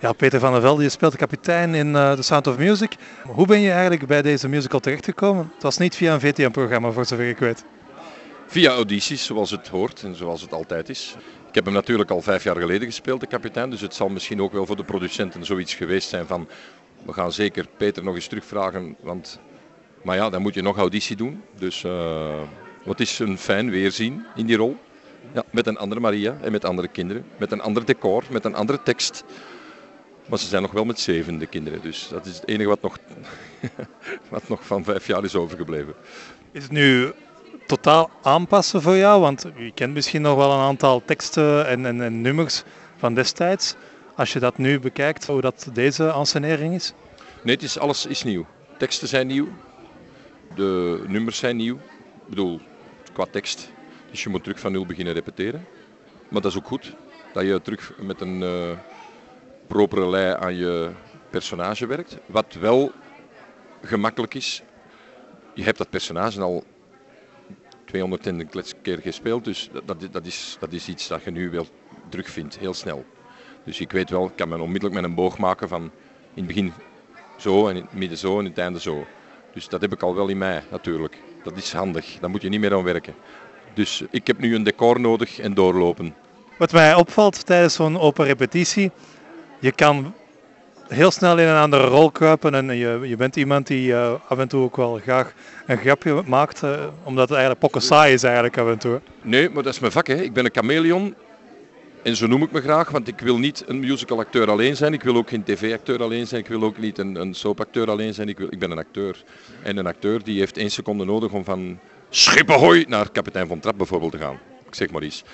Ja, Peter van der Velde, je speelt de kapitein in uh, The Sound of Music. Hoe ben je eigenlijk bij deze musical terechtgekomen? Het was niet via een VTM-programma, voor zover ik weet. Via audities, zoals het hoort en zoals het altijd is. Ik heb hem natuurlijk al vijf jaar geleden gespeeld, de kapitein. Dus het zal misschien ook wel voor de producenten zoiets geweest zijn van... We gaan zeker Peter nog eens terugvragen, want... Maar ja, dan moet je nog auditie doen. Dus wat is een fijn weerzien in die rol. Ja, met een andere Maria en met andere kinderen. Met een ander decor, met een andere tekst. Maar ze zijn nog wel met zeven, de kinderen. Dus dat is het enige wat nog, wat nog van vijf jaar is overgebleven. Is het nu totaal aanpassen voor jou? Want je kent misschien nog wel een aantal teksten en, en, en nummers van destijds. Als je dat nu bekijkt, hoe dat deze ansenering is? Nee, het is, alles is nieuw. Teksten zijn nieuw. De nummers zijn nieuw. Ik bedoel, qua tekst. Dus je moet terug van nul beginnen repeteren. Maar dat is ook goed. Dat je terug met een... Uh, propere lei aan je personage werkt. Wat wel gemakkelijk is, je hebt dat personage al 200 keer gespeeld, dus dat, dat, is, dat is iets dat je nu wel terugvindt, heel snel. Dus ik weet wel, ik kan me onmiddellijk met een boog maken van in het begin zo en in het midden zo en in het einde zo. Dus dat heb ik al wel in mij natuurlijk. Dat is handig, daar moet je niet meer aan werken. Dus ik heb nu een decor nodig en doorlopen. Wat mij opvalt tijdens zo'n open repetitie, je kan heel snel in een andere rol kruipen en je, je bent iemand die uh, af en toe ook wel graag een grapje maakt, uh, omdat het eigenlijk pokken saai is eigenlijk af en toe. Nee, maar dat is mijn vak. Hè. Ik ben een chameleon en zo noem ik me graag, want ik wil niet een musicalacteur alleen zijn. Ik wil ook geen tv-acteur alleen zijn. Ik wil ook niet een, een soapacteur alleen zijn. Ik, wil, ik ben een acteur. En een acteur die heeft één seconde nodig om van Schippenhooi naar kapitein van Trap bijvoorbeeld te gaan. Ik zeg maar iets.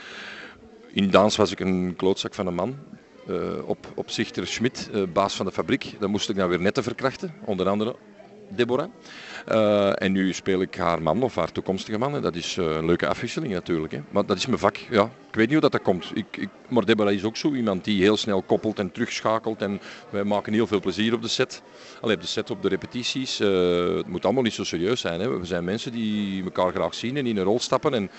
In dans was ik een klootzak van een man. Uh, op, op Zichter Schmid, uh, baas van de fabriek. Dan moest ik dan weer netten verkrachten, onder andere Deborah. Uh, en nu speel ik haar man of haar toekomstige man. Dat is een leuke afwisseling natuurlijk. Hè. Maar dat is mijn vak. Ja. Ik weet niet hoe dat, dat komt. Ik, ik, maar Deborah is ook zo iemand die heel snel koppelt en terugschakelt. En wij maken heel veel plezier op de set. Alleen op de set, op de repetities. het moet allemaal niet zo serieus zijn. Hè. We zijn mensen die elkaar graag zien en in een rol stappen. En,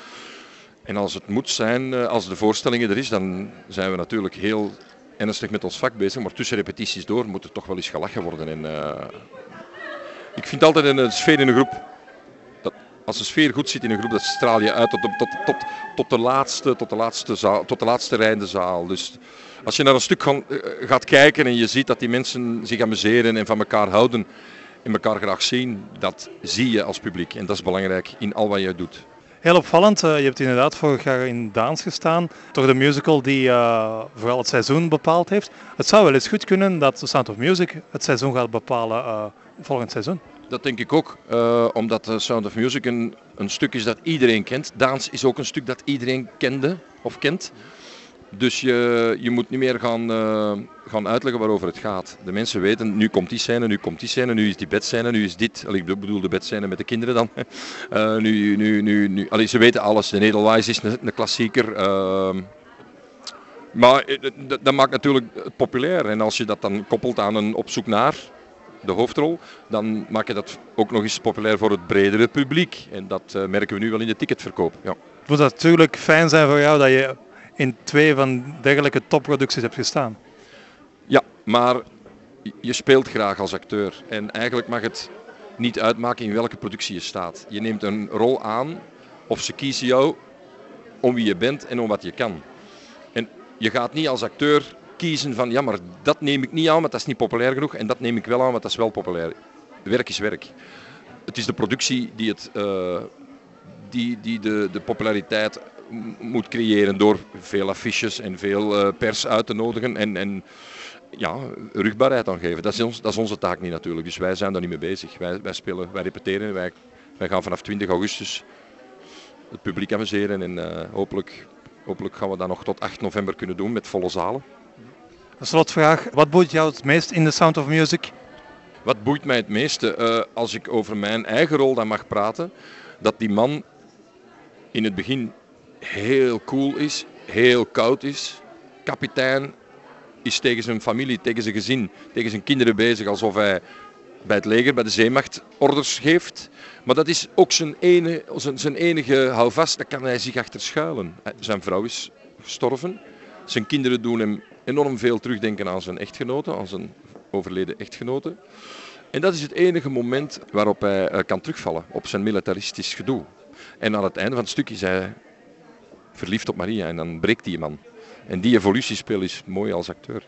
en als het moet zijn, als de voorstellingen er is, dan zijn we natuurlijk heel ernstig met ons vak bezig, maar tussen repetities door moet er toch wel eens gelachen worden. En, uh, ik vind altijd een sfeer in een groep, dat als de sfeer goed zit in een groep, dat straal je uit tot de, tot, tot, tot de, laatste, tot de, laatste, zaal, tot de laatste rij in de zaal. Dus als je naar een stuk uh, gaat kijken en je ziet dat die mensen zich amuseren en van elkaar houden en elkaar graag zien, dat zie je als publiek. En dat is belangrijk in al wat je doet. Heel opvallend. Uh, je hebt inderdaad vorig jaar in Daans gestaan. Toch de musical die uh, vooral het seizoen bepaald heeft. Het zou wel eens goed kunnen dat Sound of Music het seizoen gaat bepalen uh, volgend seizoen. Dat denk ik ook, omdat Sound of Music een, een stuk is dat iedereen kent. Daans is ook een stuk dat iedereen kende of kent. Dus je, je moet niet meer gaan, uh, gaan uitleggen waarover het gaat. De mensen weten, nu komt die scène, nu komt die scène, nu is die bedscène, nu is dit. Allee, ik bedoel de bedscène met de kinderen dan. Uh, nu, nu, nu, nu. Allee, ze weten alles. De Nederlands is een, klassieker. Uh, maar eh, dat maakt natuurlijk het populair. En als je dat dan koppelt aan een op zoek naar de hoofdrol, dan maak je dat ook nog eens populair voor het bredere publiek. En dat merken we nu wel in de ticketverkoop. Ja. Het moet natuurlijk fijn zijn voor jou dat je in twee van dergelijke topproducties hebt gestaan. Ja, maar je speelt graag als acteur. En eigenlijk mag het niet uitmaken in welke productie je staat. Je neemt een rol aan of ze kiezen jou om wie je bent en om wat je kan. En je gaat niet als acteur kiezen van ja, maar dat neem ik niet aan, want dat is niet populair genoeg. En dat neem ik wel aan, want dat is wel populair. Werk is werk. Het is de productie die, het, uh, die, die de, de populariteit moet creëren door veel affiches en veel uh, pers uit te nodigen en, en ja, rugbaarheid aan geven. Dat is, ons, dat is onze taak niet natuurlijk, dus wij zijn daar niet mee bezig. Wij, wij spelen, wij repeteren, wij, wij gaan vanaf 20 augustus het publiek amuseren en uh, hopelijk, hopelijk gaan we dat nog tot 8 november kunnen doen met volle zalen. Een slotvraag, wat boeit jou het meest in The Sound of Music? Wat boeit mij het meeste? Uh, als ik over mijn eigen rol dan mag praten, dat die man in het begin heel cool is, heel koud is. Kapitein is tegen zijn familie, tegen zijn gezin, tegen zijn kinderen bezig alsof hij bij het leger, bij de zeemacht, orders geeft. Maar dat is ook zijn enige, zijn, zijn enige houvast, daar kan hij zich achter schuilen. Zijn vrouw is gestorven, zijn kinderen doen hem enorm veel terugdenken aan zijn echtgenote, aan zijn overleden echtgenote. En dat is het enige moment waarop hij eh, kan terugvallen op zijn militaristisch gedoe. En aan het einde van het stuk is hij verliefd op Maria en dan breekt die man. En die evolutiespel is mooi als acteur.